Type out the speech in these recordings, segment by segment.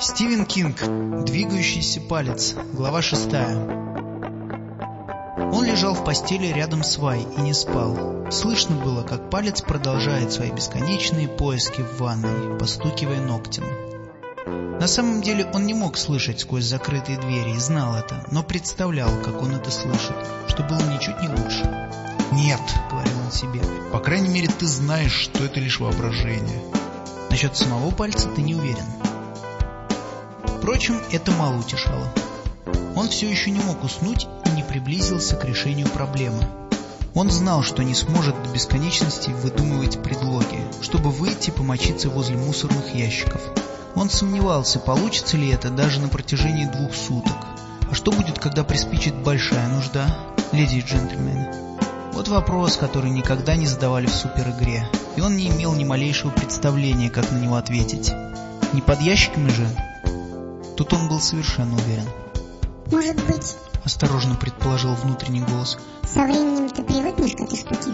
Стивен Кинг. Двигающийся палец. Глава шестая. Он лежал в постели рядом с Вай и не спал. Слышно было, как палец продолжает свои бесконечные поиски в ванной, постукивая ногтем. На самом деле он не мог слышать сквозь закрытые двери и знал это, но представлял, как он это слышит, что было ничуть не лучше. «Нет», — говорил он себе, — «по крайней мере ты знаешь, что это лишь воображение». Насчет самого пальца ты не уверен. Впрочем, это мало утешало. Он все еще не мог уснуть и не приблизился к решению проблемы. Он знал, что не сможет до бесконечности выдумывать предлоги, чтобы выйти помочиться возле мусорных ящиков. Он сомневался, получится ли это даже на протяжении двух суток. А что будет, когда приспичит большая нужда, леди и джентльмены? Вот вопрос, который никогда не задавали в суперигре, и он не имел ни малейшего представления, как на него ответить. Не под ящиками же? Тут он был совершенно уверен. Может быть, Осторожно предположил внутренний голос. со временем ты привыкнешь к этой штуке?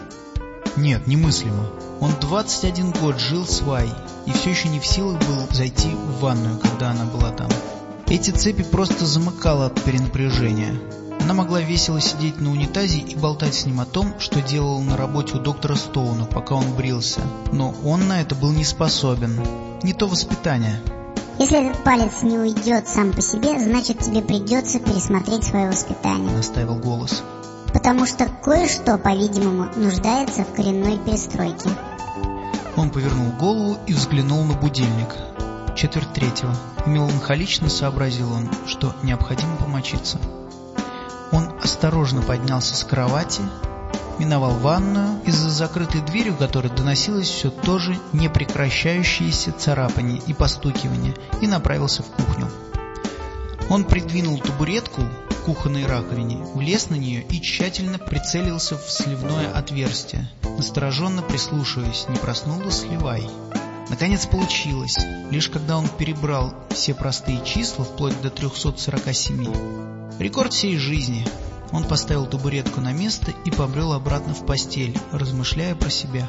Нет, немыслимо. Он 21 год жил с Вай и все еще не в силах был зайти в ванную, когда она была там. Эти цепи просто замыкало от перенапряжения. Она могла весело сидеть на унитазе и болтать с ним о том, что делал на работе у доктора Стоуна, пока он брился. Но он на это был не способен. Не то воспитание. Если этот палец не уйдет сам по себе, значит тебе придется пересмотреть свое воспитание. Настаивал голос. Потому что кое-что, по-видимому, нуждается в коренной перестройке. Он повернул голову и взглянул на будильник. Четверть третьего. Меланхолично сообразил он, что необходимо помочиться. Он осторожно поднялся с кровати, миновал ванную, из-за закрытой дверью которой доносилось все то же непрекращающееся царапание и постукивание, и направился в кухню. Он придвинул табуретку к кухонной раковине, влез на нее и тщательно прицелился в сливное отверстие, настороженно прислушиваясь, не проснулась ли Вай. Наконец получилось, лишь когда он перебрал все простые числа вплоть до 347. Рекорд всей жизни. Он поставил табуретку на место и побрел обратно в постель, размышляя про себя.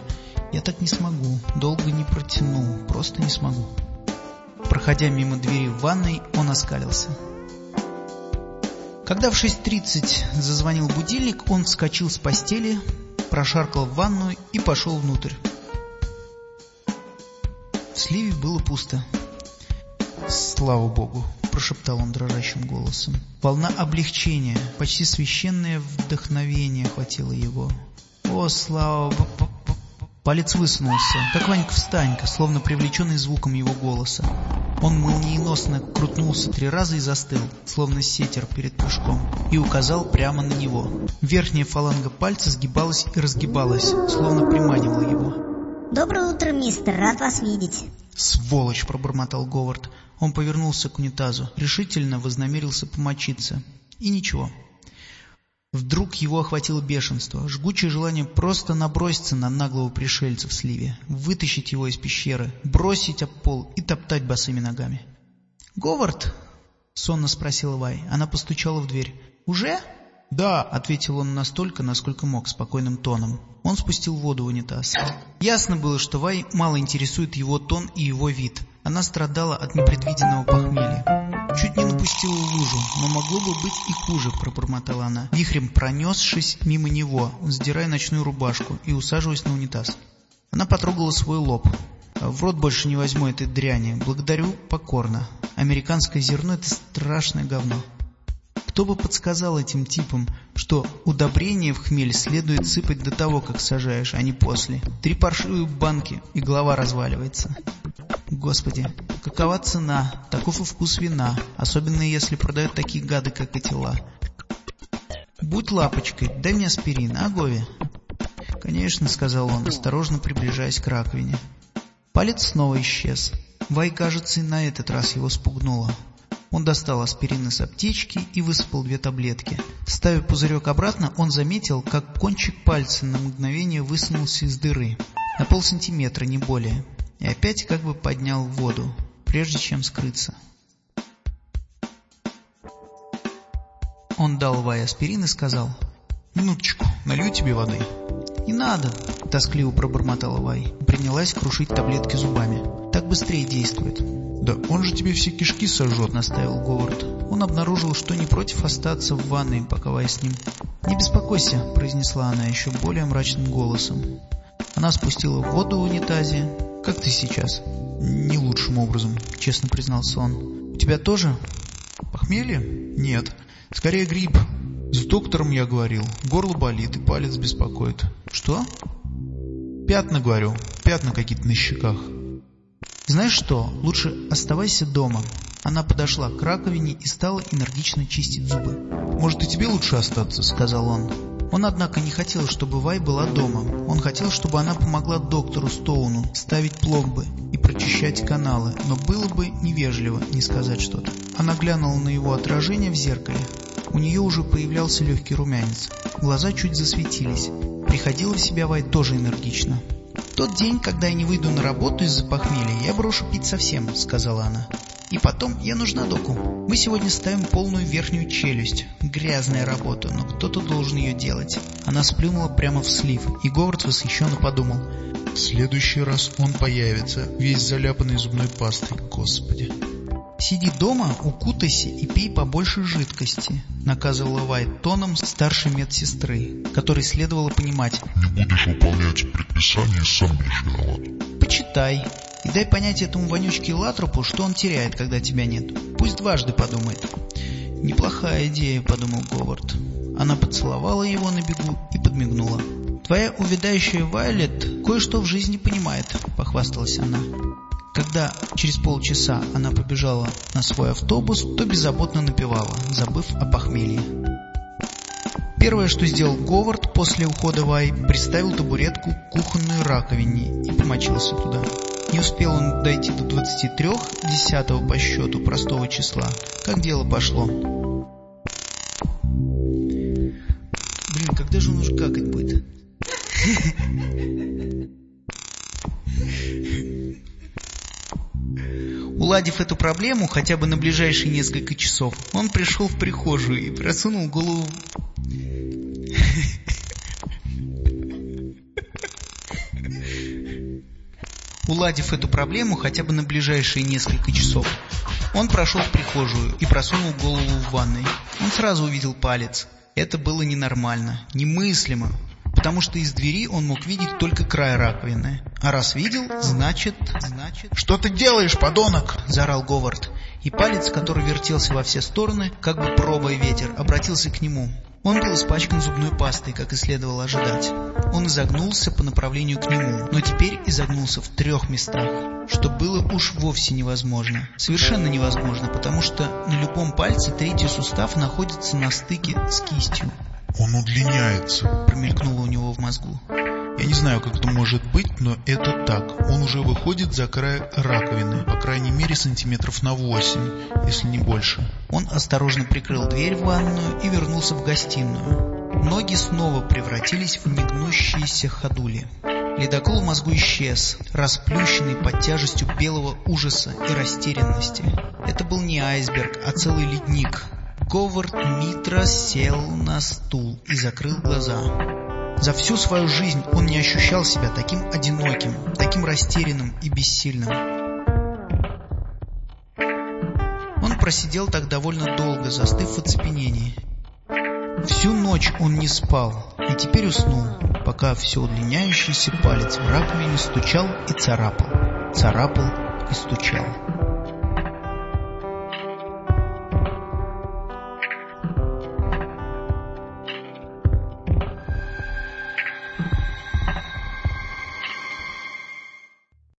«Я так не смогу, долго не протяну, просто не смогу». Проходя мимо двери в ванной, он оскалился. Когда в 6.30 зазвонил будильник, он вскочил с постели, прошаркал в ванную и пошел внутрь. В сливе было пусто. «Слава Богу!» – прошептал он дрожащим голосом. Волна облегчения, почти священное вдохновение охватило его. «О, слава Богу!» Палец высунулся, как Ванька-встанька, словно привлеченный звуком его голоса. Он молниеносно крутнулся три раза и застыл, словно сетер перед прыжком, и указал прямо на него. Верхняя фаланга пальца сгибалась и разгибалась, словно приманивала его. Доброе утро, мистер, рад вас видеть. «Сволочь!» — пробормотал Говард. Он повернулся к унитазу, решительно вознамерился помочиться. И ничего. Вдруг его охватило бешенство, жгучее желание просто наброситься на наглого пришельца в сливе, вытащить его из пещеры, бросить об пол и топтать босыми ногами. «Говард?» — сонно спросила Вай. Она постучала в дверь. «Уже?» «Да», — ответил он настолько, насколько мог, спокойным тоном. Он спустил воду в унитаз. Ясно было, что Вай мало интересует его тон и его вид. Она страдала от непредвиденного похмелья. Чуть не напустила лужу, но могло бы быть и хуже, пробормотала она, вихрем пронесшись мимо него, сдирая ночную рубашку и усаживаясь на унитаз. Она потрогала свой лоб. В рот больше не возьму этой дряни. Благодарю покорно. Американское зерно — это страшное говно. Кто бы подсказал этим типам, что удобрение в хмель следует сыпать до того, как сажаешь, а не после. Три паршивые банки, и голова разваливается. Господи, какова цена, таков и вкус вина, особенно если продают такие гады, как эти ла. Будь лапочкой, дай мне аспирин, а, Гови? Конечно, сказал он, осторожно приближаясь к раковине. Палец снова исчез. Вай, кажется, и на этот раз его спугнула. Он достал аспирин из аптечки и высыпал две таблетки. Ставя пузырек обратно, он заметил, как кончик пальца на мгновение высунулся из дыры. На полсантиметра, не более. И опять как бы поднял воду, прежде чем скрыться. Он дал Вай аспирин и сказал, «Минуточку, налью тебе воды». «Не надо», — тоскливо пробормотала Вай. Принялась крушить таблетки зубами. «Так быстрее действует». «Да он же тебе все кишки сожжет», — настаивал Говард. Он обнаружил, что не против остаться в ванной, пока с ним. «Не беспокойся», — произнесла она еще более мрачным голосом. Она спустила воду в унитазе. «Как ты сейчас?» «Не лучшим образом», — честно признался он. «У тебя тоже?» «Похмелье?» «Нет. Скорее грипп. С доктором я говорил. Горло болит и палец беспокоит». «Что?» «Пятна, говорю. Пятна какие-то на щеках». «Знаешь что? Лучше оставайся дома». Она подошла к раковине и стала энергично чистить зубы. «Может, и тебе лучше остаться?» — сказал он. Он, однако, не хотел, чтобы Вай была дома. Он хотел, чтобы она помогла доктору Стоуну ставить пломбы и прочищать каналы, но было бы невежливо не сказать что-то. Она глянула на его отражение в зеркале. У нее уже появлялся легкий румянец. Глаза чуть засветились. Приходила в себя Вай тоже энергично. «Тот день, когда я не выйду на работу из-за похмелья, я брошу пить совсем», — сказала она. И потом, я нужна доку. Мы сегодня ставим полную верхнюю челюсть. Грязная работа, но кто-то должен ее делать. Она сплюнула прямо в слив, и Говард восхищенно подумал. В следующий раз он появится, весь заляпанный зубной пастой. Господи. «Сиди дома, укутайся и пей побольше жидкости», — наказывала Вайт тоном старшей медсестры, которой следовало понимать. «Не будешь выполнять предписание, сам будешь виноват». «Почитай, и дай понять этому вонючке Латропу, что он теряет, когда тебя нет. Пусть дважды подумает. «Неплохая идея», — подумал Говард. Она поцеловала его на бегу и подмигнула. «Твоя увядающая Вайлет кое-что в жизни понимает», — похвасталась она. Когда через полчаса она побежала на свой автобус, то беззаботно напевала, забыв о похмелье. Первое, что сделал Говард после ухода Вай, приставил табуретку к кухонной раковине и помочился туда. Не успел он дойти до 23, десятого по счету простого числа, как дело пошло. Блин, когда же он уже какать будет? Уладив эту проблему хотя бы на ближайшие несколько часов, он пришел в прихожую и просунул голову Уладив эту проблему хотя бы на ближайшие несколько часов, он прошел в прихожую и просунул голову в ванной. Он сразу увидел палец. Это было ненормально, немыслимо, потому что из двери он мог видеть только край раковины. А раз видел, значит... значит... «Что ты делаешь, подонок?» – заорал Говард. И палец, который вертелся во все стороны, как бы пробуя ветер, обратился к нему. Он был испачкан зубной пастой, как и следовало ожидать. Он изогнулся по направлению к нему, но теперь изогнулся в трех местах, что было уж вовсе невозможно. Совершенно невозможно, потому что на любом пальце третий сустав находится на стыке с кистью. «Он удлиняется», — промелькнуло у него в мозгу. Я не знаю, как это может быть, но это так. Он уже выходит за край раковины, по крайней мере сантиметров на 8, если не больше. Он осторожно прикрыл дверь в ванную и вернулся в гостиную. Ноги снова превратились в негнущиеся ходули. Ледокол в мозгу исчез, расплющенный под тяжестью белого ужаса и растерянности. Это был не айсберг, а целый ледник. Говард Митра сел на стул и закрыл глаза. За всю свою жизнь он не ощущал себя таким одиноким, таким растерянным и бессильным. Он просидел так довольно долго, застыв в оцепенении. Всю ночь он не спал и теперь уснул, пока все удлиняющийся палец в раковине стучал и царапал, царапал и стучал.